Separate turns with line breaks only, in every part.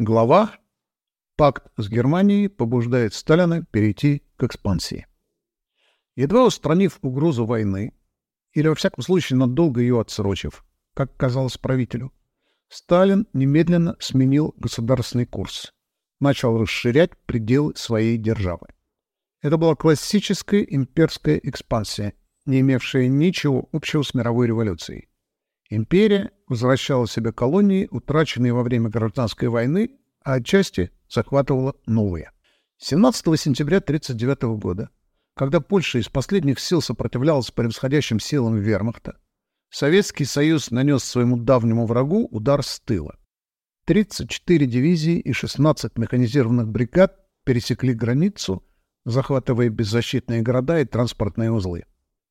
Глава «Пакт с Германией побуждает Сталина перейти к экспансии». Едва устранив угрозу войны, или, во всяком случае, надолго ее отсрочив, как казалось правителю, Сталин немедленно сменил государственный курс, начал расширять пределы своей державы. Это была классическая имперская экспансия, не имевшая ничего общего с мировой революцией. Империя возвращала себе колонии, утраченные во время гражданской войны, а отчасти захватывала новые. 17 сентября 1939 года, когда Польша из последних сил сопротивлялась превосходящим силам вермахта, Советский Союз нанес своему давнему врагу удар с тыла. 34 дивизии и 16 механизированных бригад пересекли границу, захватывая беззащитные города и транспортные узлы.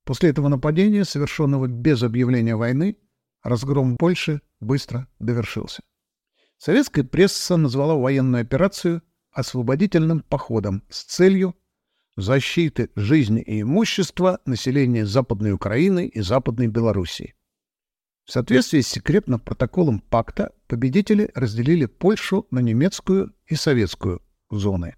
После этого нападения, совершенного без объявления войны, Разгром Польши быстро довершился. Советская пресса назвала военную операцию освободительным походом с целью защиты жизни и имущества населения Западной Украины и Западной Белоруссии. В соответствии с секретным протоколом пакта победители разделили Польшу на немецкую и советскую зоны,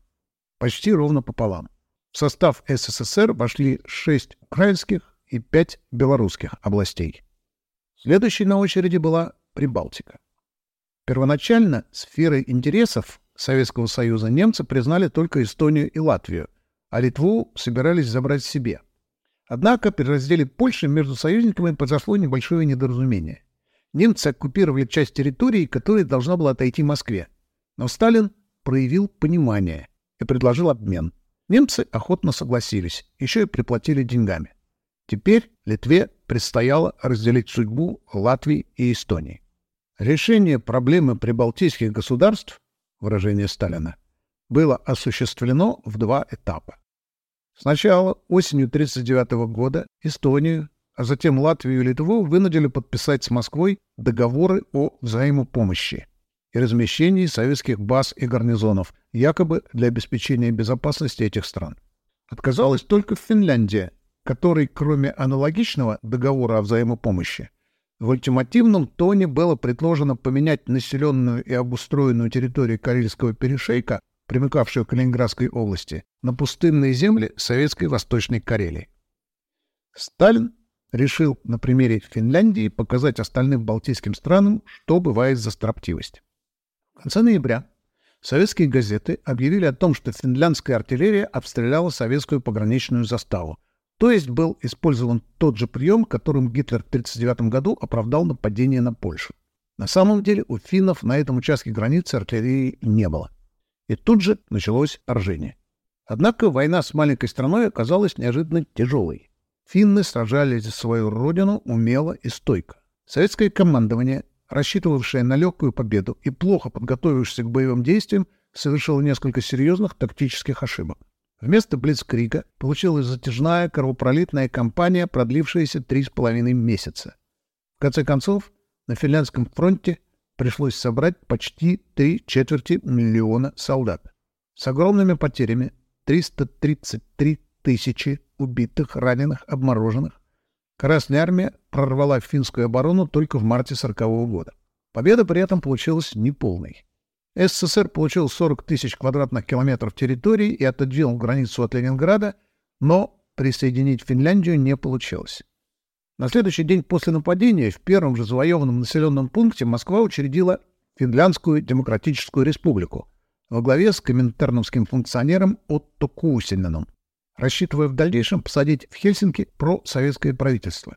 почти ровно пополам. В состав СССР вошли шесть украинских и пять белорусских областей. Следующей на очереди была Прибалтика. Первоначально сферой интересов Советского Союза немцы признали только Эстонию и Латвию, а Литву собирались забрать себе. Однако при разделе Польши между союзниками произошло небольшое недоразумение. Немцы оккупировали часть территории, которая должна была отойти Москве. Но Сталин проявил понимание и предложил обмен. Немцы охотно согласились, еще и приплатили деньгами. Теперь Литве предстояло разделить судьбу Латвии и Эстонии. Решение проблемы прибалтийских государств, выражение Сталина, было осуществлено в два этапа. Сначала осенью 1939 года Эстонию, а затем Латвию и Литву вынудили подписать с Москвой договоры о взаимопомощи и размещении советских баз и гарнизонов, якобы для обеспечения безопасности этих стран. Отказалась только Финляндия, который, кроме аналогичного договора о взаимопомощи, в ультимативном тоне было предложено поменять населенную и обустроенную территорию Карельского перешейка, примыкавшую к Калининградской области, на пустынные земли Советской Восточной Карелии. Сталин решил на примере Финляндии показать остальным балтийским странам, что бывает за строптивость. В конце ноября советские газеты объявили о том, что финляндская артиллерия обстреляла советскую пограничную заставу, то есть был использован тот же прием, которым Гитлер в 1939 году оправдал нападение на Польшу. На самом деле у финнов на этом участке границы артиллерии не было. И тут же началось оружение. Однако война с маленькой страной оказалась неожиданно тяжелой. Финны сражались за свою родину умело и стойко. Советское командование, рассчитывавшее на легкую победу и плохо подготовившееся к боевым действиям, совершило несколько серьезных тактических ошибок. Вместо Блицкрига получилась затяжная кровопролитная кампания, продлившаяся три с половиной месяца. В конце концов, на финляндском фронте пришлось собрать почти три четверти миллиона солдат. С огромными потерями 333 тысячи убитых, раненых, обмороженных. Красная армия прорвала финскую оборону только в марте 1940 года. Победа при этом получилась неполной. СССР получил 40 тысяч квадратных километров территории и отодвинул границу от Ленинграда, но присоединить Финляндию не получилось. На следующий день после нападения в первом же завоеванном населенном пункте Москва учредила Финляндскую Демократическую Республику во главе с коминтерновским функционером Отто Кусинаном, рассчитывая в дальнейшем посадить в Хельсинки просоветское правительство.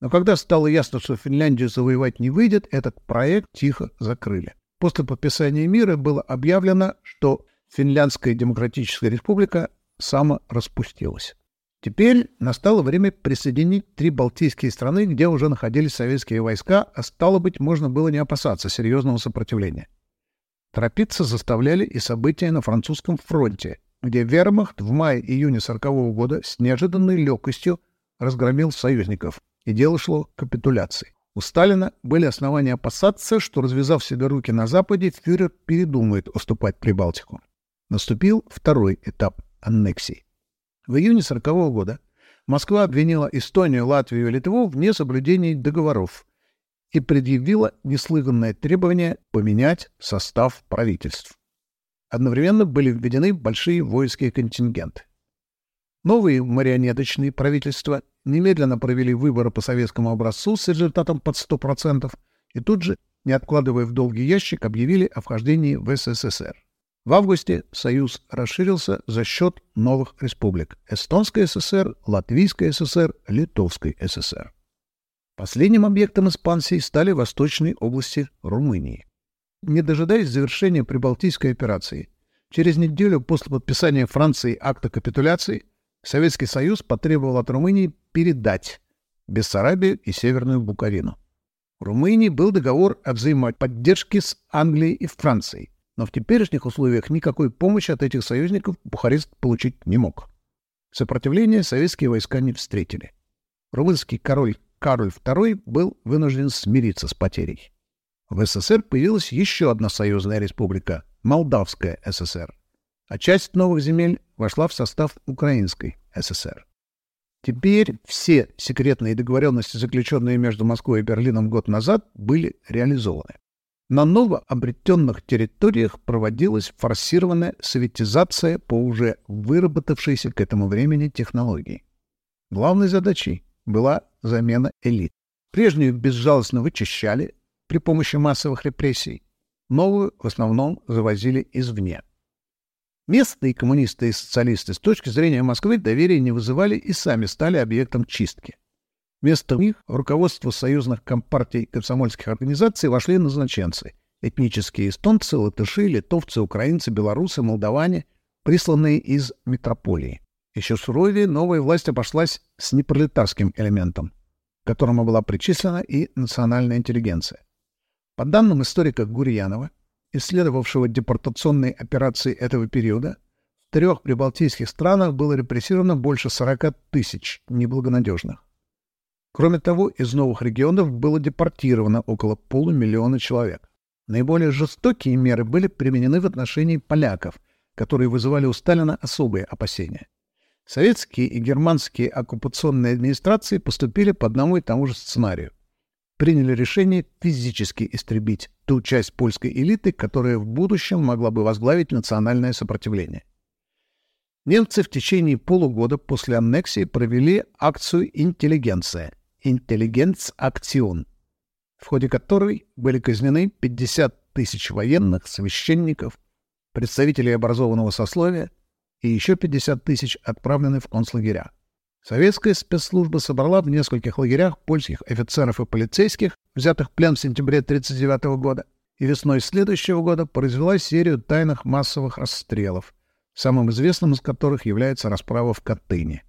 Но когда стало ясно, что Финляндию завоевать не выйдет, этот проект тихо закрыли. После подписания мира было объявлено, что Финляндская Демократическая Республика самораспустилась. Теперь настало время присоединить три балтийские страны, где уже находились советские войска, а стало быть, можно было не опасаться серьезного сопротивления. Торопиться заставляли и события на французском фронте, где вермахт в мае-июне 40 -го года с неожиданной легкостью разгромил союзников, и дело шло к капитуляции. У Сталина были основания опасаться, что, развязав себе руки на Западе, фюрер передумает уступать Прибалтику. Наступил второй этап аннексии. В июне 40 -го года Москва обвинила Эстонию, Латвию и Литву в несоблюдении договоров и предъявила неслыханное требование поменять состав правительств. Одновременно были введены большие воинские контингенты. Новые марионеточные правительства немедленно провели выборы по советскому образцу с результатом под 100% и тут же, не откладывая в долгий ящик, объявили о вхождении в СССР. В августе Союз расширился за счет новых республик – Эстонской ССР, Латвийской ССР, Литовской ССР. Последним объектом экспансии стали восточные области Румынии. Не дожидаясь завершения Прибалтийской операции, через неделю после подписания Франции акта капитуляции – Советский Союз потребовал от Румынии передать Бессарабию и Северную Буковину. В Румынии был договор о взаимоподдержке с Англией и Францией, но в теперешних условиях никакой помощи от этих союзников Бухарест получить не мог. Сопротивление советские войска не встретили. Румынский король Кароль II был вынужден смириться с потерей. В СССР появилась еще одна союзная республика – Молдавская ССР а часть новых земель вошла в состав Украинской ССР. Теперь все секретные договоренности, заключенные между Москвой и Берлином год назад, были реализованы. На новообретенных территориях проводилась форсированная советизация по уже выработавшейся к этому времени технологии. Главной задачей была замена элит. Прежнюю безжалостно вычищали при помощи массовых репрессий, новую в основном завозили извне. Местные коммунисты и социалисты с точки зрения Москвы доверия не вызывали и сами стали объектом чистки. Вместо них руководство союзных компартий и комсомольских организаций вошли назначенцы — этнические эстонцы, латыши, литовцы, украинцы, белорусы, молдаване, присланные из метрополии. Еще суровее новая власть обошлась с непролетарским элементом, к которому была причислена и национальная интеллигенция. По данным историка Гурьянова, исследовавшего депортационные операции этого периода, в трех прибалтийских странах было репрессировано больше 40 тысяч неблагонадежных. Кроме того, из новых регионов было депортировано около полумиллиона человек. Наиболее жестокие меры были применены в отношении поляков, которые вызывали у Сталина особые опасения. Советские и германские оккупационные администрации поступили по одному и тому же сценарию приняли решение физически истребить ту часть польской элиты, которая в будущем могла бы возглавить национальное сопротивление. Немцы в течение полугода после аннексии провели акцию «Интеллигенция» «Интеллигенц-акцион», в ходе которой были казнены 50 тысяч военных, священников, представителей образованного сословия и еще 50 тысяч отправлены в концлагеря. Советская спецслужба собрала в нескольких лагерях польских офицеров и полицейских, взятых в плен в сентябре 1939 года, и весной следующего года произвела серию тайных массовых расстрелов, самым известным из которых является расправа в Катыни.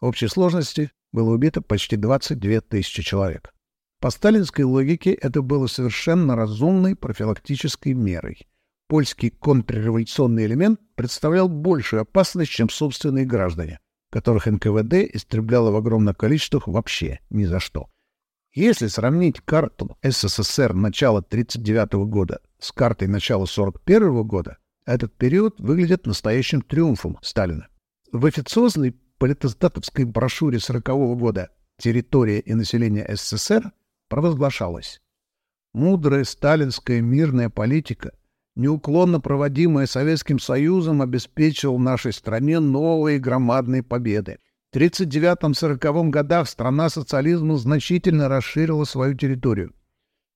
В общей сложности было убито почти 22 тысячи человек. По сталинской логике это было совершенно разумной профилактической мерой. Польский контрреволюционный элемент представлял большую опасность, чем собственные граждане которых НКВД истребляло в огромных количествах вообще ни за что. Если сравнить карту СССР начала 1939 года с картой начала 1941 года, этот период выглядит настоящим триумфом Сталина. В официозной политостатовской брошюре 1940 года «Территория и население СССР» провозглашалось «Мудрая сталинская мирная политика неуклонно проводимая Советским Союзом, обеспечил нашей стране новые громадные победы. В 1939-1940 годах страна социализма значительно расширила свою территорию.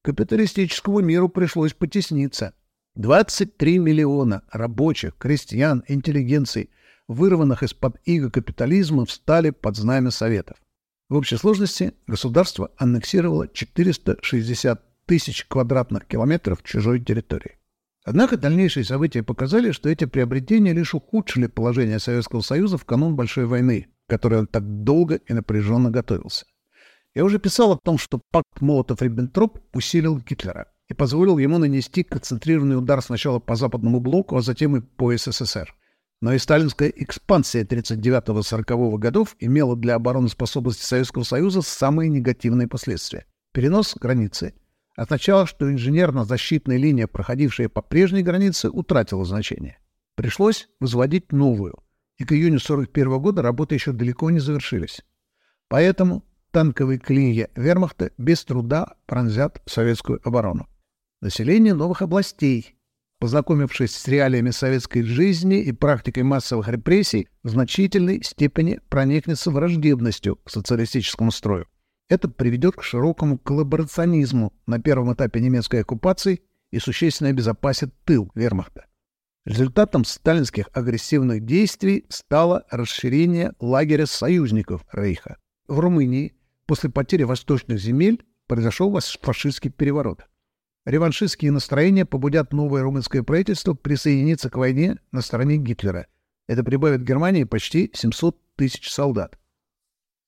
Капиталистическому миру пришлось потесниться. 23 миллиона рабочих, крестьян, интеллигенций, вырванных из-под иго капитализма, встали под знамя Советов. В общей сложности государство аннексировало 460 тысяч квадратных километров чужой территории. Однако дальнейшие события показали, что эти приобретения лишь ухудшили положение Советского Союза в канун Большой войны, к которой он так долго и напряженно готовился. Я уже писал о том, что пакт Молотов-Риббентроп усилил Гитлера и позволил ему нанести концентрированный удар сначала по Западному блоку, а затем и по СССР. Но и сталинская экспансия 39-40 годов имела для обороноспособности Советского Союза самые негативные последствия. Перенос границы – означало, что инженерно-защитная линия, проходившая по прежней границе, утратила значение. Пришлось возводить новую, и к июню 1941 года работы еще далеко не завершились. Поэтому танковые клинья вермахта без труда пронзят советскую оборону. Население новых областей, познакомившись с реалиями советской жизни и практикой массовых репрессий, в значительной степени проникнется враждебностью к социалистическому строю. Это приведет к широкому коллаборационизму на первом этапе немецкой оккупации и существенно обезопасит тыл вермахта. Результатом сталинских агрессивных действий стало расширение лагеря союзников Рейха. В Румынии после потери восточных земель произошел фашистский переворот. Реваншистские настроения побудят новое румынское правительство присоединиться к войне на стороне Гитлера. Это прибавит Германии почти 700 тысяч солдат.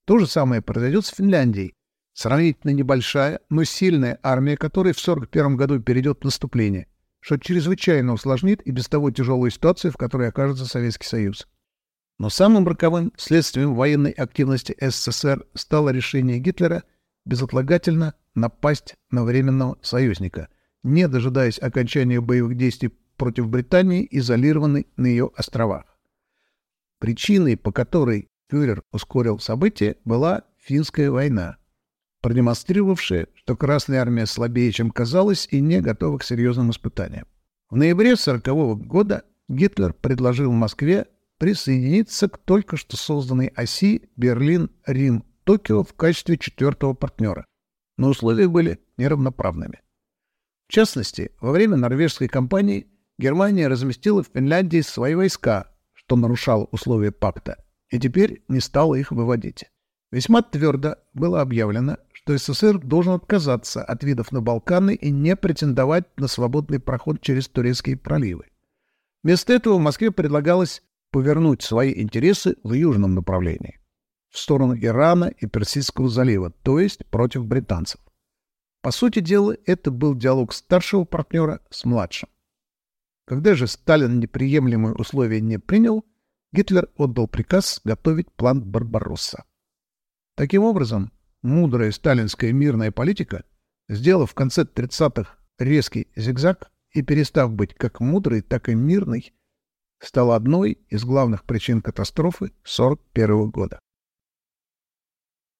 То же самое произойдет с Финляндией. Сравнительно небольшая, но сильная армия, которой в 1941 году перейдет в наступление, что чрезвычайно усложнит и без того тяжелую ситуацию, в которой окажется Советский Союз. Но самым роковым следствием военной активности СССР стало решение Гитлера безотлагательно напасть на временного союзника, не дожидаясь окончания боевых действий против Британии, изолированной на ее островах. Причиной, по которой фюрер ускорил события, была финская война, продемонстрировавшая, что Красная Армия слабее, чем казалось, и не готова к серьезным испытаниям. В ноябре 1940 года Гитлер предложил Москве присоединиться к только что созданной оси Берлин-Рим-Токио в качестве четвертого партнера но условия были неравноправными. В частности, во время норвежской кампании Германия разместила в Финляндии свои войска, что нарушало условия пакта, и теперь не стала их выводить. Весьма твердо было объявлено, что СССР должен отказаться от видов на Балканы и не претендовать на свободный проход через турецкие проливы. Вместо этого в Москве предлагалось повернуть свои интересы в южном направлении в сторону Ирана и Персидского залива, то есть против британцев. По сути дела, это был диалог старшего партнера с младшим. Когда же Сталин неприемлемые условия не принял, Гитлер отдал приказ готовить план Барбаросса. Таким образом, мудрая сталинская мирная политика, сделав в конце 30-х резкий зигзаг и перестав быть как мудрой, так и мирной, стала одной из главных причин катастрофы 1941 года.